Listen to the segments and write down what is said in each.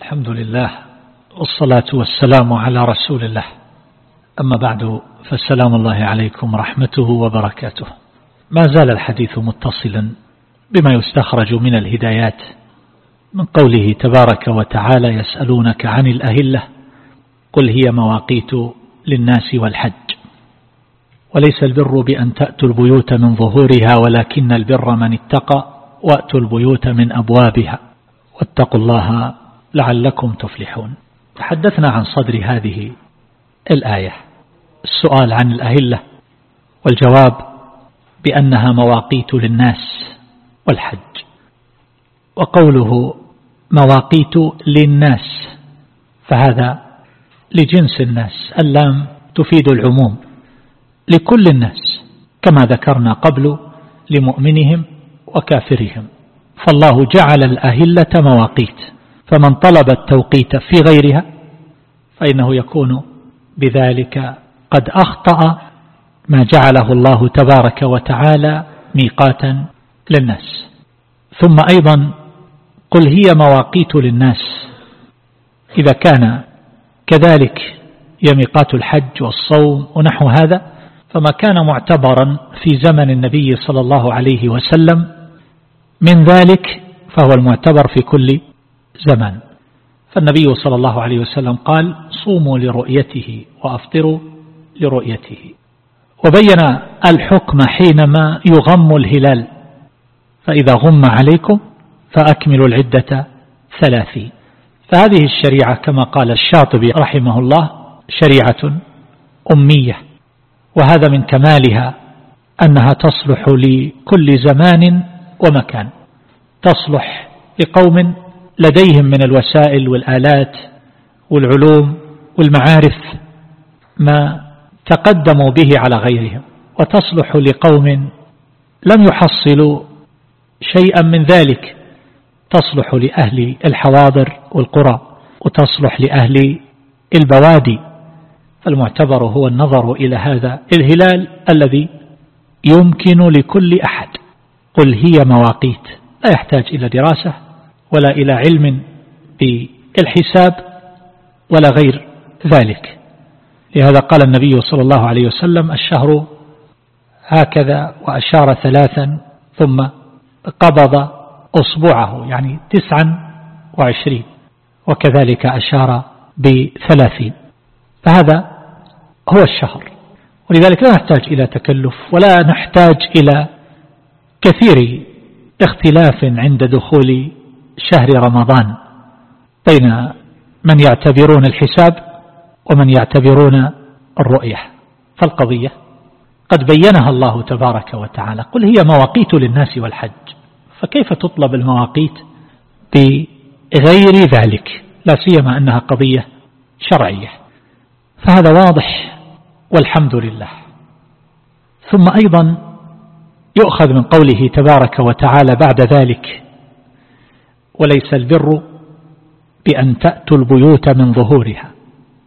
الحمد لله والصلاة والسلام على رسول الله. أما بعد فالسلام الله عليكم ورحمته وبركاته. ما زال الحديث متصلا بما يستخرج من الهدايات من قوله تبارك وتعالى يسألونك عن الأهلة قل هي مواقيت للناس والحج. وليس البر بأن تأتوا البيوت من ظهورها ولكن البر من اتقى وأتوا البيوت من أبوابها. واتقوا الله لعلكم تفلحون. تحدثنا عن صدر هذه الآية. السؤال عن الأهلة والجواب بأنها مواقيت للناس والحج وقوله مواقيت للناس فهذا لجنس الناس اللام تفيد العموم لكل الناس كما ذكرنا قبل لمؤمنهم وكافرهم. فالله جعل الأهلة مواقيت. فمن طلب التوقيت في غيرها فإنه يكون بذلك قد أخطأ ما جعله الله تبارك وتعالى ميقاتا للناس. ثم أيضا قل هي مواقيت للناس. إذا كان كذلك هي ميقات الحج والصوم ونحو هذا فما كان معتبرا في زمن النبي صلى الله عليه وسلم من ذلك فهو المعتبر في كل زمان فالنبي صلى الله عليه وسلم قال صوموا لرؤيته وأفطروا لرؤيته. وبين الحكم حينما يغم الهلال فإذا غم عليكم فأكملوا العدة ثلاثين. فهذه الشريعة كما قال الشاطبي رحمه الله شريعة أمية. وهذا من كمالها أنها تصلح لكل زمان ومكان. تصلح لقوم لديهم من الوسائل والآلات والعلوم والمعارف ما تقدموا به على غيرهم. وتصلح لقوم لم يحصلوا شيئا من ذلك. تصلح لأهل الحواضر والقرى وتصلح لأهل البوادي. فالمعتبر هو النظر إلى هذا الهلال الذي يمكن لكل أحد. قل هي مواقيت. لا يحتاج إلى دراسة. ولا إلى علم بالحساب ولا غير ذلك. لهذا قال النبي صلى الله عليه وسلم الشهر هكذا وأشار ثلاثا ثم قبض أصبعه يعني تسعا وعشرين وكذلك أشار بثلاثين. فهذا هو الشهر. ولذلك لا نحتاج إلى تكلف ولا نحتاج إلى كثير اختلاف عند دخول شهر رمضان بين من يعتبرون الحساب ومن يعتبرون الرؤية. فالقضية قد بينها الله تبارك وتعالى. قل هي مواقيت للناس والحج. فكيف تطلب المواقيت بغير ذلك؟ لا سيما أنها قضية شرعية. فهذا واضح والحمد لله. ثم أيضا يؤخذ من قوله تبارك وتعالى بعد ذلك وليس البر بأن تأتوا البيوت من ظهورها.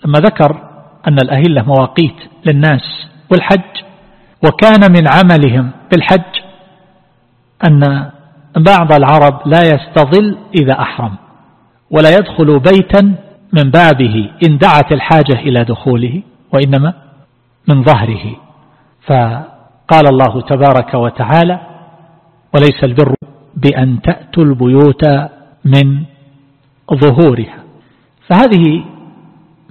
لما ذكر أن الأهلة مواقيت للناس والحج وكان من عملهم بالحج أن بعض العرب لا يستظل إذا أحرم ولا يدخل بيتا من بابه إن دعت الحاجة إلى دخوله وإنما من ظهره. فقال الله تبارك وتعالى وليس البر بأن تأتوا البيوت من ظهورها. فهذه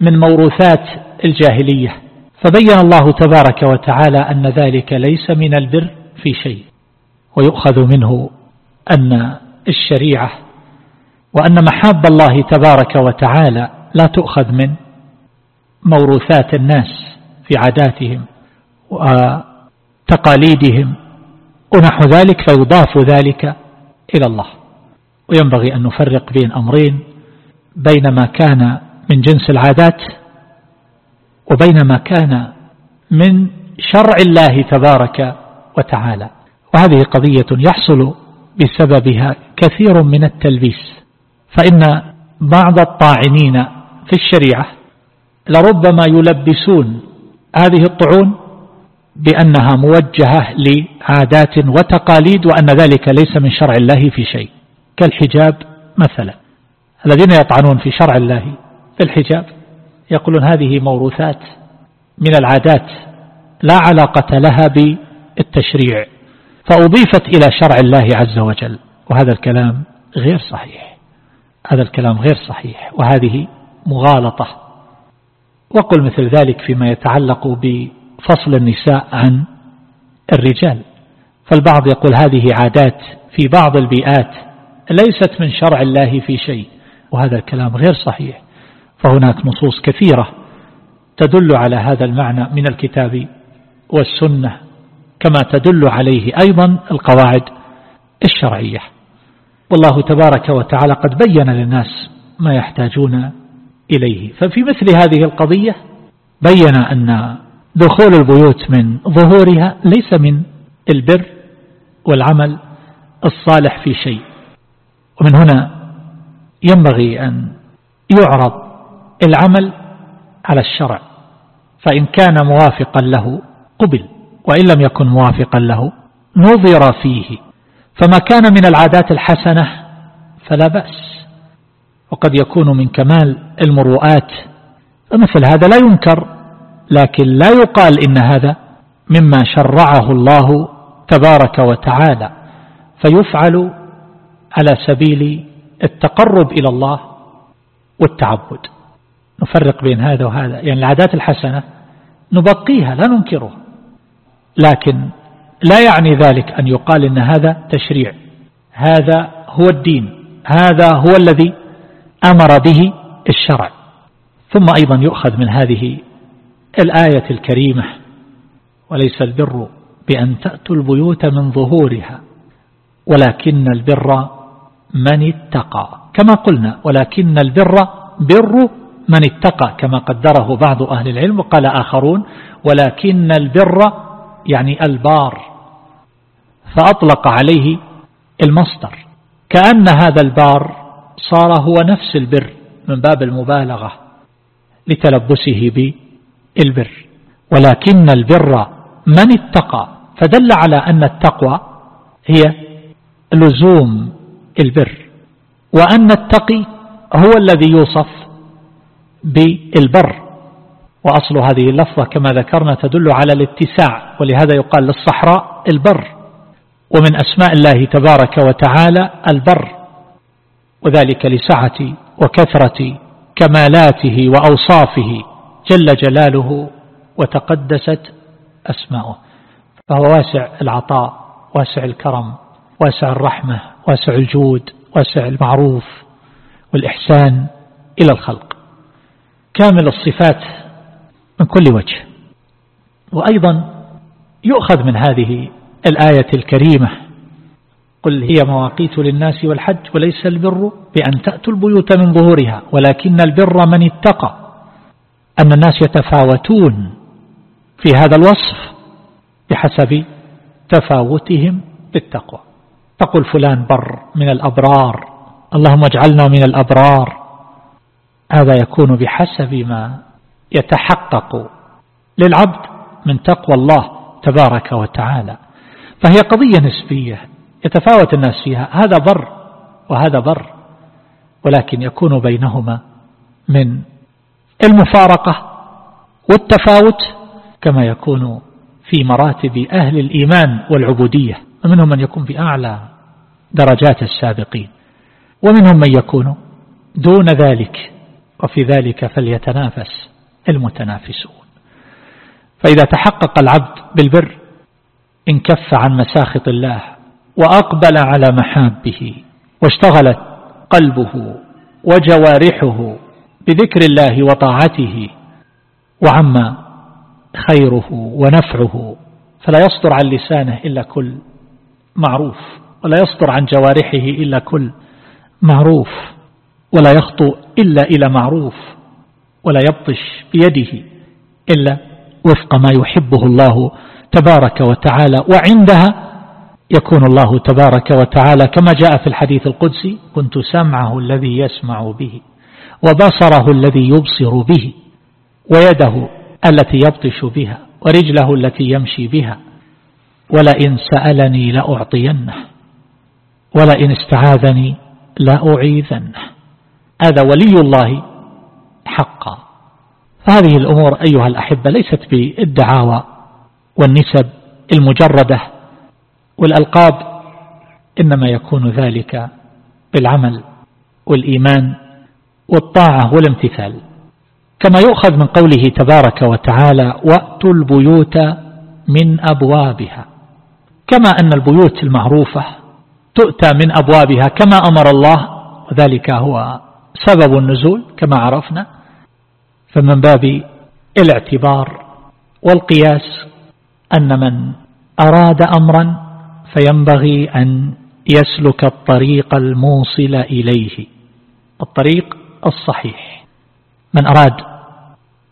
من موروثات الجاهلية. فبين الله تبارك وتعالى أن ذلك ليس من البر في شيء ويؤخذ منه أن الشريعة وأن محاب الله تبارك وتعالى لا تؤخذ من موروثات الناس في عاداتهم وتقاليدهم ونحو ذلك فيضاف ذلك إلى الله. وينبغي أن نفرق بين أمرين بين ما كان من جنس العادات وبين ما كان من شرع الله تبارك وتعالى. وهذه قضية يحصل بسببها كثير من التلبيس. فإن بعض الطاعنين في الشريعة لربما يلبسون هذه الطعون بأنها موجهة لعادات وتقاليد وأن ذلك ليس من شرع الله في شيء. كالحجاب مثلا الذين يطعنون في شرع الله في الحجاب يقولون هذه موروثات من العادات لا علاقة لها بالتشريع فأضيفت إلى شرع الله عز وجل وهذا الكلام غير صحيح هذا الكلام غير صحيح وهذه مغالطة. وقل مثل ذلك فيما يتعلق بفصل النساء عن الرجال فالبعض يقول هذه عادات في بعض البيئات ليست من شرع الله في شيء وهذا الكلام غير صحيح. فهناك نصوص كثيرة تدل على هذا المعنى من الكتاب والسنة كما تدل عليه أيضا القواعد الشرعية. والله تبارك وتعالى قد بين للناس ما يحتاجون إليه. ففي مثل هذه القضية بين أن دخول البيوت من ظهورها ليس من البر والعمل الصالح في شيء. ومن هنا ينبغي أن يعرض العمل على الشرع فإن كان موافقا له قبل وإن لم يكن موافقا له نظر فيه فما كان من العادات الحسنة فلا بأس. وقد يكون من كمال المروءات فمثل هذا لا ينكر لكن لا يقال إن هذا مما شرعه الله تبارك وتعالى فيفعل على سبيل التقرب إلى الله والتعبد. نفرق بين هذا وهذا. يعني العادات الحسنة نبقيها لا ننكرها. لكن لا يعني ذلك أن يقال إن هذا تشريع. هذا هو الدين. هذا هو الذي أمر به الشرع. ثم أيضا يؤخذ من هذه الآية الكريمة وليس البر بأن تأتوا البيوت من ظهورها ولكن البر من اتقى. كما قلنا ولكن البر بر من اتقى كما قدره بعض أهل العلم وقال آخرون ولكن البر يعني البار. فأطلق عليه المصدر. كأن هذا البار صار هو نفس البر من باب المبالغة لتلبسه بالبر. ولكن البر من اتقى. فدل على أن التقوى هي لزوم البر. وأن التقي هو الذي يوصف بالبر. وأصل هذه اللفظة كما ذكرنا تدل على الاتساع ولهذا يقال للصحراء البر. ومن أسماء الله تبارك وتعالى البر. وذلك لسعة وكثرة كمالاته وأوصافه جل جلاله وتقدست أسماؤه. فهو واسع العطاء واسع الكرم واسع الرحمة واسع الجود واسع المعروف والإحسان إلى الخلق. كامل الصفات من كل وجه. وأيضا يؤخذ من هذه الآية الكريمة. قل هي مواقيت للناس والحج وليس البر بأن تأتوا البيوت من ظهورها ولكن البر من اتقى. أن الناس يتفاوتون في هذا الوصف بحسب تفاوتهم بالتقوى تقول فلان بر من الأبرار. اللهم اجعلنا من الأبرار. هذا يكون بحسب ما يتحقق للعبد من تقوى الله تبارك وتعالى. فهي قضية نسبية يتفاوت الناس فيها. هذا بر وهذا بر ولكن يكون بينهما من المفارقة والتفاوت كما يكون في مراتب أهل الإيمان والعبودية ومنهم من يكون في أعلى درجات السابقين. ومنهم من يكون دون ذلك وفي ذلك فليتنافس المتنافسون. فإذا تحقق العبد بالبر انكف عن مساخط الله وأقبل على محابه واشتغلت قلبه وجوارحه بذكر الله وطاعته وعما خيره ونفعه فلا يصدر عن لسانه إلا كل معروف. ولا يصدر عن جوارحه إلا كل معروف ولا يخطو إلا إلى معروف ولا يبطش بيده إلا وفق ما يحبه الله تبارك وتعالى. وعندها يكون الله تبارك وتعالى كما جاء في الحديث القدسي كنت سمعه الذي يسمع به وبصره الذي يبصر به ويده التي يبطش بها ورجله التي يمشي بها ولئن سألني لأعطينه. ولئن استعاذني لأعيذنه هذا ولي الله حقا. فهذه الأمور أيها الأحبة ليست بالدعاوى والنسب المجردة والألقاب إنما يكون ذلك بالعمل والإيمان والطاعة والامتثال. كما يؤخذ من قوله تبارك وتعالى وأتوا البيوت من أبوابها. كما أن البيوت المعروفة تؤتى من أبوابها كما أمر الله وذلك هو سبب النزول كما عرفنا. فمن باب الاعتبار والقياس أن من أراد أمرا فينبغي أن يسلك الطريق الموصل إليه الطريق الصحيح. من أراد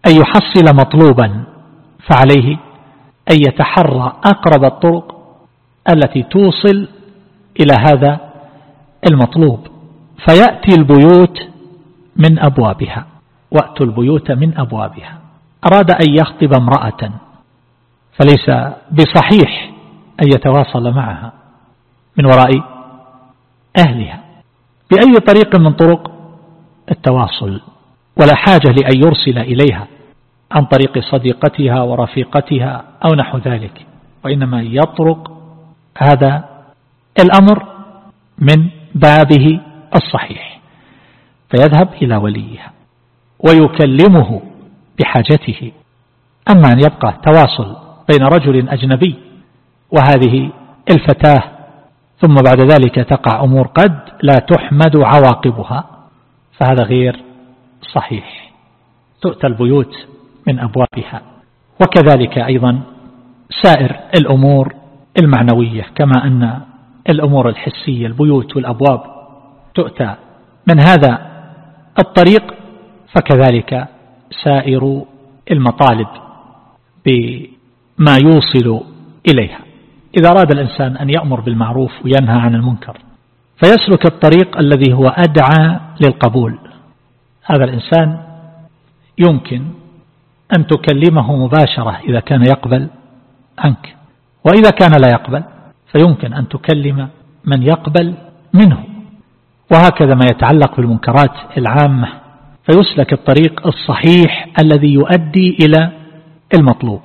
أن يحصل مطلوبا فعليه أن يتحرى أقرب الطرق التي توصل إلى هذا المطلوب. فيأتي البيوت من أبوابها. وأتوا البيوت من أبوابها. أراد أن يخطب امرأة. فليس بصحيح أن يتواصل معها من وراء أهلها. بأي طريق من طرق التواصل. ولا حاجة لأن يرسل إليها عن طريق صديقتها ورفيقتها أو نحو ذلك. وإنما يطرق هذا الأمر من بابه الصحيح فيذهب إلى وليها ويكلمه بحاجته. أما أن يبقى تواصل بين رجل أجنبي وهذه الفتاة ثم بعد ذلك تقع أمور قد لا تحمد عواقبها فهذا غير صحيح. تؤتى البيوت من أبوابها. وكذلك أيضا سائر الأمور المعنوية كما أن الأمور الحسية البيوت والأبواب تؤتى. من هذا الطريق فكذلك سائر المطالب بما يوصل إليها. إذا أراد الإنسان أن يأمر بالمعروف وينهى عن المنكر فيسلك الطريق الذي هو أدعى للقبول. هذا الإنسان يمكن أن تكلمه مباشرة إذا كان يقبل عنك وإذا كان لا يقبل. فيمكن أن تكلم من يقبل منه. وهكذا ما يتعلق بالمنكرات العامة. فيسلك الطريق الصحيح الذي يؤدي إلى المطلوب.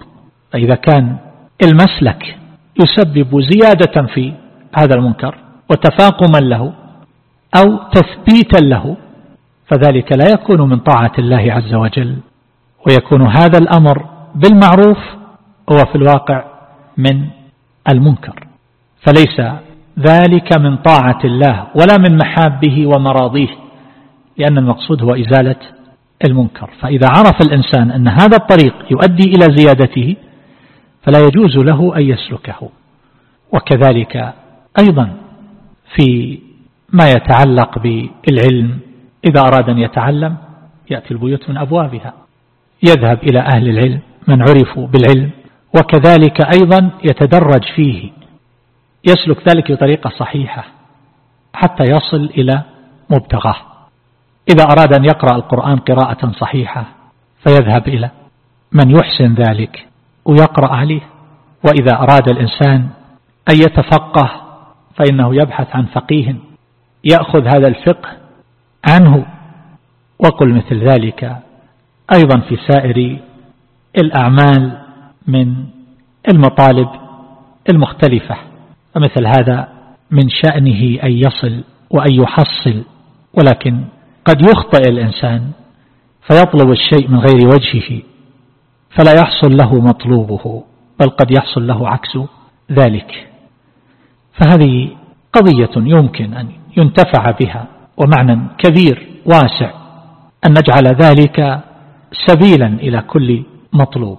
فإذا كان المسلك يسبب زيادة في هذا المنكر وتفاقما له أو تثبيتا له فذلك لا يكون من طاعة الله عز وجل. ويكون هذا الأمر بالمعروف هو في الواقع من المنكر. فليس ذلك من طاعة الله ولا من محابه ومراضيه لأن المقصود هو إزالة المنكر. فإذا عرف الإنسان أن هذا الطريق يؤدي إلى زيادته فلا يجوز له أن يسلكه. وكذلك أيضا في ما يتعلق بالعلم إذا أراد أن يتعلم يأتي البيوت من أبوابها يذهب إلى أهل العلم من عرفوا بالعلم وكذلك أيضا يتدرج فيه. يسلك ذلك بطريقة صحيحة حتى يصل إلى مبتغاه. إذا أراد أن يقرأ القرآن قراءة صحيحة فيذهب إلى من يحسن ذلك ويقرأ عليه. وإذا أراد الإنسان أن يتفقه فإنه يبحث عن فقيه يأخذ هذا الفقه عنه. وقل مثل ذلك أيضا في سائر الأعمال من المطالب المختلفة. فمثل هذا من شأنه أن يصل وأن يحصل ولكن قد يخطئ الإنسان فيطلب الشيء من غير وجهه فلا يحصل له مطلوبه بل قد يحصل له عكس ذلك. فهذه قضية يمكن أن ينتفع بها ومعنى كبير واسع أن نجعل ذلك سبيلا إلى كل مطلوب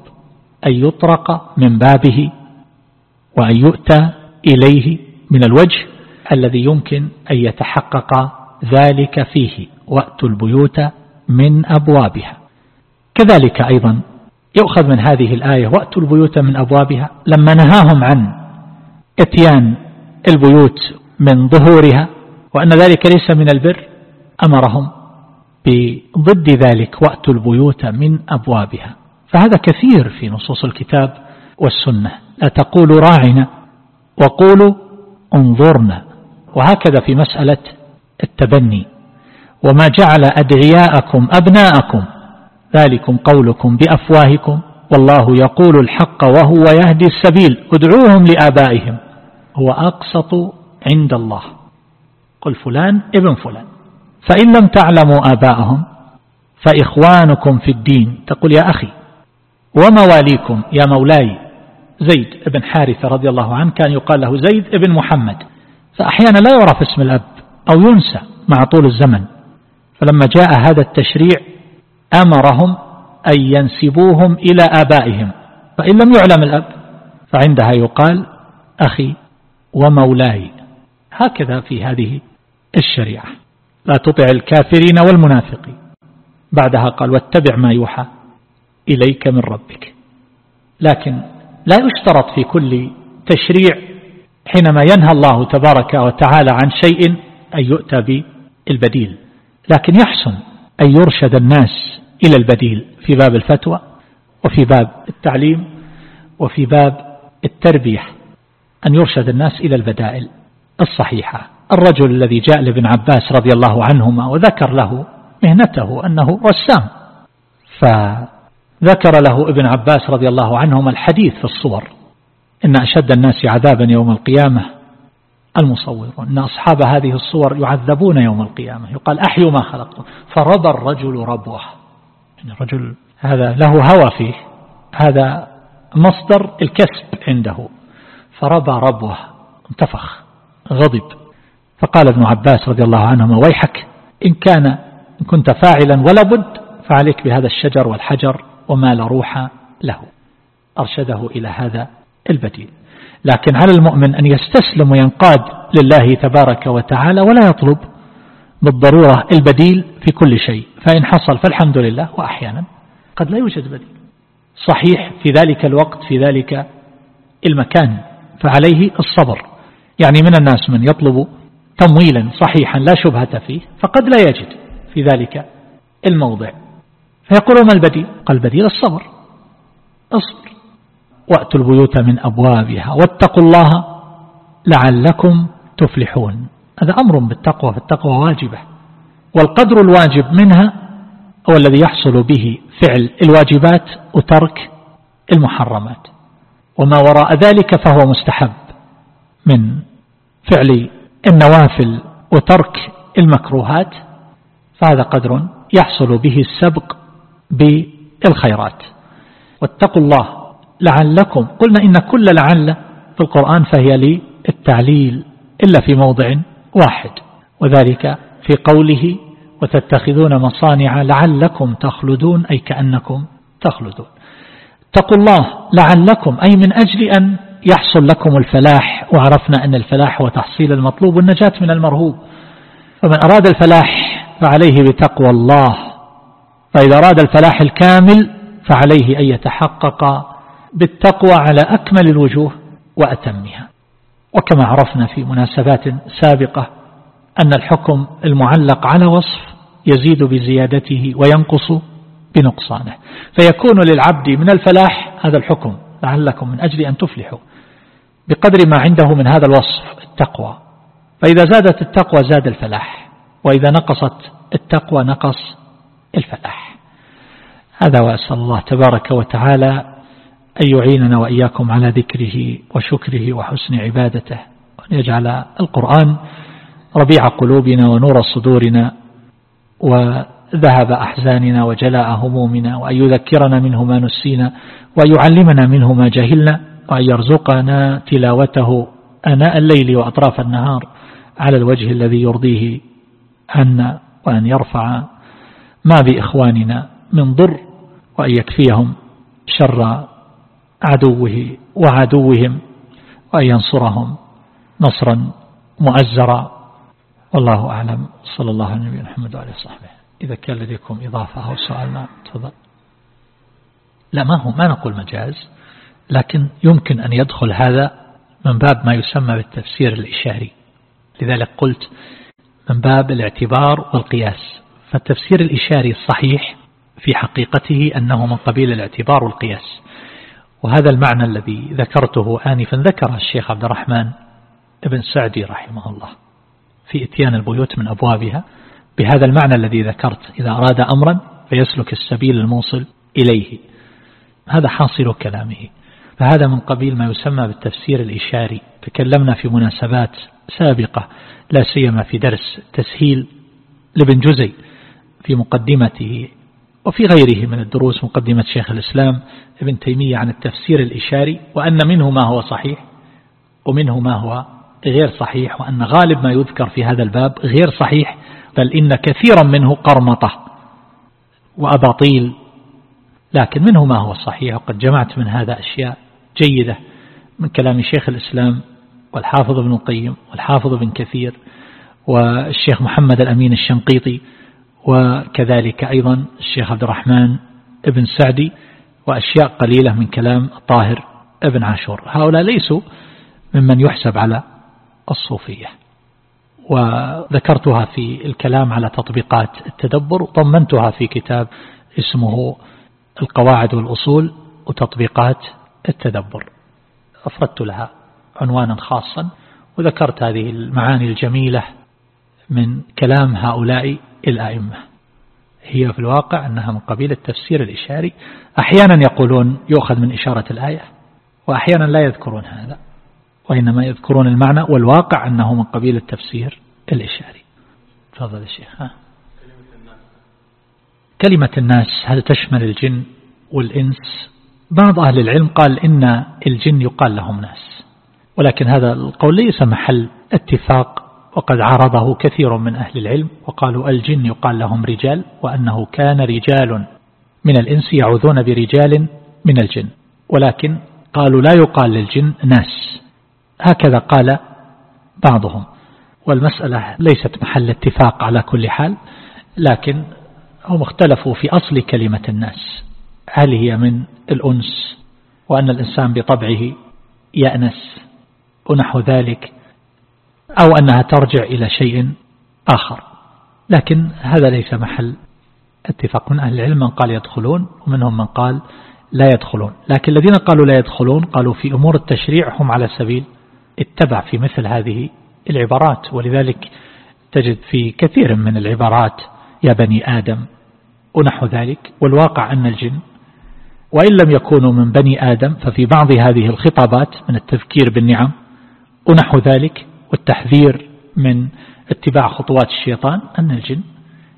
أن يطرق من بابه وأن يؤتى إليه من الوجه الذي يمكن أن يتحقق ذلك فيه وأتوا البيوت من أبوابها. كذلك أيضا يؤخذ من هذه الآية وأتوا البيوت من أبوابها لما نهاهم عن إتيان البيوت من ظهورها وأن ذلك ليس من البر أمرهم بضد ذلك وأتوا البيوت من أبوابها. فهذا كثير في نصوص الكتاب والسنة. لا تقولوا راعنا وقولوا انظرنا. وهكذا في مسألة التبني. وما جعل أدعياءكم أبناءكم. ذلكم قولكم بأفواهكم. والله يقول الحق وهو يهدي السبيل. ادعوهم لآبائهم. هو أقسط عند الله. قل فلان ابن فلان. فإن لم تعلموا آباءهم فإخوانكم في الدين. تقول يا أخي ومواليكم يا مولاي زيد بن حارثة رضي الله عنه كان يقال له زيد بن محمد. فأحيانا لا يعرف اسم الأب أو ينسى مع طول الزمن. فلما جاء هذا التشريع أمرهم أن ينسبوهم إلى آبائهم. فإن لم يعلم الأب فعندها يقال أخي ومولاي. هكذا في هذه الشريعة. لا تطع الكافرين والمنافقين. بعدها قال واتبع ما يوحى إليك من ربك. لكن لا يشترط في كل تشريع حينما ينهى الله تبارك وتعالى عن شيء أن يؤتى بالبديل. لكن يحسن أن يرشد الناس إلى البديل في باب الفتوى وفي باب التعليم وفي باب التربية أن يرشد الناس إلى البدائل الصحيحة. الرجل الذي جاء لابن عباس رضي الله عنهما وذكر له مهنته أنه رسام فذكر له ابن عباس رضي الله عنهما الحديث في الصور. إن أشد الناس عذابا يوم القيامة. المصور أن أصحاب هذه الصور يعذبون يوم القيامة. يقال أحيوا ما خلقتم. فربى الرجل ربوه يعني الرجل هذا له هوى فيه. هذا مصدر الكسب عنده. فربى ربوه انتفخ. غضب. فقال ابن عباس رضي الله عنهما ويحك. إن كان إن كنت فاعلا ولا بد فعليك بهذا الشجر والحجر. وما لا روح له. أرشده إلى هذا البديل. لكن على المؤمن أن يستسلم وينقاد لله تبارك وتعالى ولا يطلب بالضرورة البديل في كل شيء؟ فإن حصل فالحمد لله وأحيانا قد لا يوجد بديل. صحيح في ذلك الوقت في ذلك المكان فعليه الصبر. يعني من الناس من يطلب تمويلا صحيحا لا شبهة فيه فقد لا يجد في ذلك الموضع. فيقول ما البديل؟ قال البديل الصبر. اصبر. وأتوا البيوت من أبوابها واتقوا الله لعلكم تفلحون. هذا أمر بالتقوى فالتقوى واجبة. والقدر الواجب منها هو الذي يحصل به فعل الواجبات وترك المحرمات. وما وراء ذلك فهو مستحب من فعل النوافل وترك المكروهات فهذا قدر يحصل به السبق بالخيرات. واتقوا الله لعلكم قلنا إن كل لعل في القرآن فهي للتعليل إلا في موضع واحد. وذلك في قوله وتتخذون مصانع لعلكم تخلدون أي كأنكم تخلدون. اتقوا الله لعلكم أي من أجل أن يحصل لكم الفلاح. وعرفنا أن الفلاح هو تحصيل المطلوب والنجاة من المرهوب. فمن أراد الفلاح فعليه بتقوى الله. فإذا أراد الفلاح الكامل فعليه أن يتحقق بالتقوى على أكمل الوجوه وأتمها. وكما عرفنا في مناسبات سابقة أن الحكم المعلق على وصف يزيد بزيادته وينقص بنقصانه. فيكون للعبد من الفلاح هذا الحكم لعلكم من أجل أن تفلحوا بقدر ما عنده من هذا الوصف التقوى. فإذا زادت التقوى زاد الفلاح وإذا نقصت التقوى نقص الفلاح. هذا وأسأل الله تبارك وتعالى أن يعيننا وإياكم على ذكره وشكره وحسن عبادته وأن يجعل القرآن ربيع قلوبنا ونور صدورنا وذهب أحزاننا وجلاء همومنا وأن يذكرنا منه ما نسينا وأن يعلمنا منه ما جهلنا وأن يرزقنا تلاوته أناء الليل وأطراف النهار على الوجه الذي يرضيه عنا وأن يرفع ما بإخواننا من ضر وأن يكفيهم شر عدوه وعدوهم وأن ينصرهم نصرا مؤزرا. والله أعلم. صلى الله على نبينا محمد وعلى صحبه إذا كان لديكم إضافة أو سؤال ما تفضل. لا ما هو ما نقول مجاز لكن يمكن أن يدخل هذا من باب ما يسمى بالتفسير الإشاري. لذلك قلت من باب الاعتبار والقياس. فالتفسير الإشاري الصحيح في حقيقته أنه من قبيل الاعتبار والقياس. وهذا المعنى الذي ذكرته آنفا ذكره الشيخ عبد الرحمن ابن سعدي رحمه الله في إتيان البيوت من أبوابها بهذا المعنى الذي ذكرت إذا أراد أمرا فيسلك السبيل الموصل إليه. هذا حاصل كلامه. فهذا من قبيل ما يسمى بالتفسير الإشاري. تكلمنا في مناسبات سابقة لا سيما في درس تسهيل لابن جزي في مقدمته وفي غيره من الدروس مقدمة شيخ الإسلام ابن تيمية عن التفسير الإشاري وأن منه ما هو صحيح ومنه ما هو غير صحيح وأن غالب ما يذكر في هذا الباب غير صحيح بل إن كثيرا منه قرمطة وأباطيل لكن منه ما هو صحيح وقد جمعت من هذا أشياء جيدة من كلام شيخ الإسلام والحافظ ابن القيم والحافظ ابن كثير والشيخ محمد الأمين الشنقيطي وكذلك أيضا الشيخ عبد الرحمن ابن سعدي وأشياء قليلة من كلام طاهر ابن عاشور. هؤلاء ليسوا ممن يحسب على الصوفية. وذكرتها في الكلام على تطبيقات التدبر وضمنتها في كتاب اسمه القواعد والأصول وتطبيقات التدبر. أفردت لها عنوانا خاصا وذكرت هذه المعاني الجميلة من كلام هؤلاء الآئمة. هي في الواقع أنها من قبيل التفسير الإشاري. أحيانا يقولون يؤخذ من إشارة الآية وأحيانا لا يذكرون هذا وإنما يذكرون المعنى والواقع أنه من قبيل التفسير الإشاري. تفضل الشيخ ها. كلمة الناس هل تشمل الجن والإنس؟ بعض أهل العلم قال إن الجن يقال لهم ناس ولكن هذا القول ليس محل اتفاق وقد عارضه كثير من أهل العلم وقالوا الجن يقال لهم رجال وأنه كان رجال من الإنس يعوذون برجال من الجن ولكن قالوا لا يقال للجن ناس. هكذا قال بعضهم. والمسألة ليست محل اتفاق على كل حال لكن هم اختلفوا في أصل كلمة الناس. هل هي من الأنس؟ وأن الإنسان بطبعه يأنس ونحو ذلك أو أنها ترجع إلى شيء آخر. لكن هذا ليس محل اتفاق. من أهل العلم من قال يدخلون ومنهم من قال لا يدخلون. لكن الذين قالوا لا يدخلون قالوا في أمور التشريع هم على سبيل اتبع في مثل هذه العبارات. ولذلك تجد في كثير من العبارات يا بني آدم ونحو ذلك. والواقع أن الجن وإن لم يكونوا من بني آدم ففي بعض هذه الخطابات من التذكير بالنعم ونحو ذلك والتحذير من اتباع خطوات الشيطان أن الجن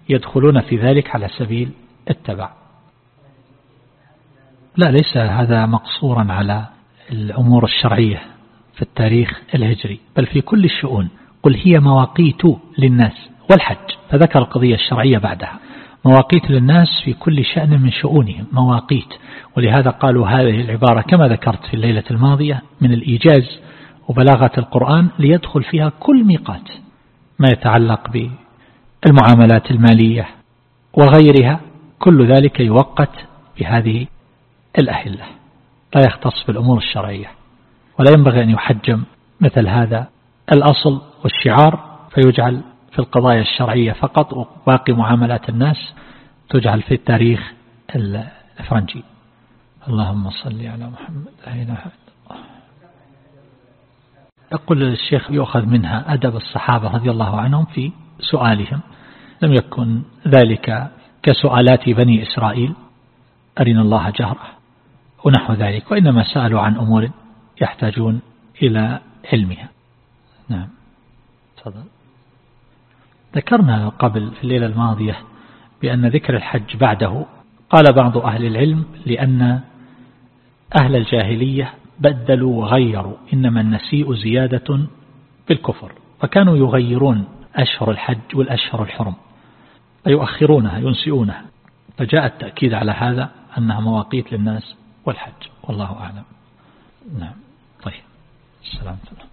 يدخلون في ذلك على سبيل التبع. لا ليس هذا مقصورا على الأمور الشرعية في التاريخ الهجري بل في كل الشؤون. قل هي مواقيت للناس والحج. فذكر القضية الشرعية بعدها. مواقيت للناس في كل شأن من شؤونهم. مواقيت. ولهذا قالوا هذه العبارة كما ذكرت في الليلة الماضية من الإيجاز وبلاغة القرآن ليدخل فيها كل ميقات ما يتعلق بالمعاملات المالية وغيرها كل ذلك يوقت بهذه الأهلة. لا يختص بالأمور الشرعية ولا ينبغي أن يحجم مثل هذا الأصل والشعار فيجعل في القضايا الشرعية فقط وباقي معاملات الناس تجعل في التاريخ الفرنجي. اللهم صل على محمد يقول الشيخ يؤخذ منها أدب الصحابة رضي الله عنهم في سؤالهم. لم يكن ذلك كسؤالات بني إسرائيل. أرنا الله جهرة ونحو ذلك وإنما سألوا عن أمور يحتاجون إلى علمها. نعم. تفضل. ذكرنا قبل في الليلة الماضية بأن ذكر الحج بعده. قال بعض أهل العلم لأن أهل الجاهلية بدلوا وغيروا إنما النسيء زيادة بالكفر فكانوا يغيرون أشهر الحج والأشهر الحرم فيؤخرونها ينسئونها فجاء التأكيد على هذا أنها مواقيت للناس والحج والله أعلم. نعم طيب السلام عليكم.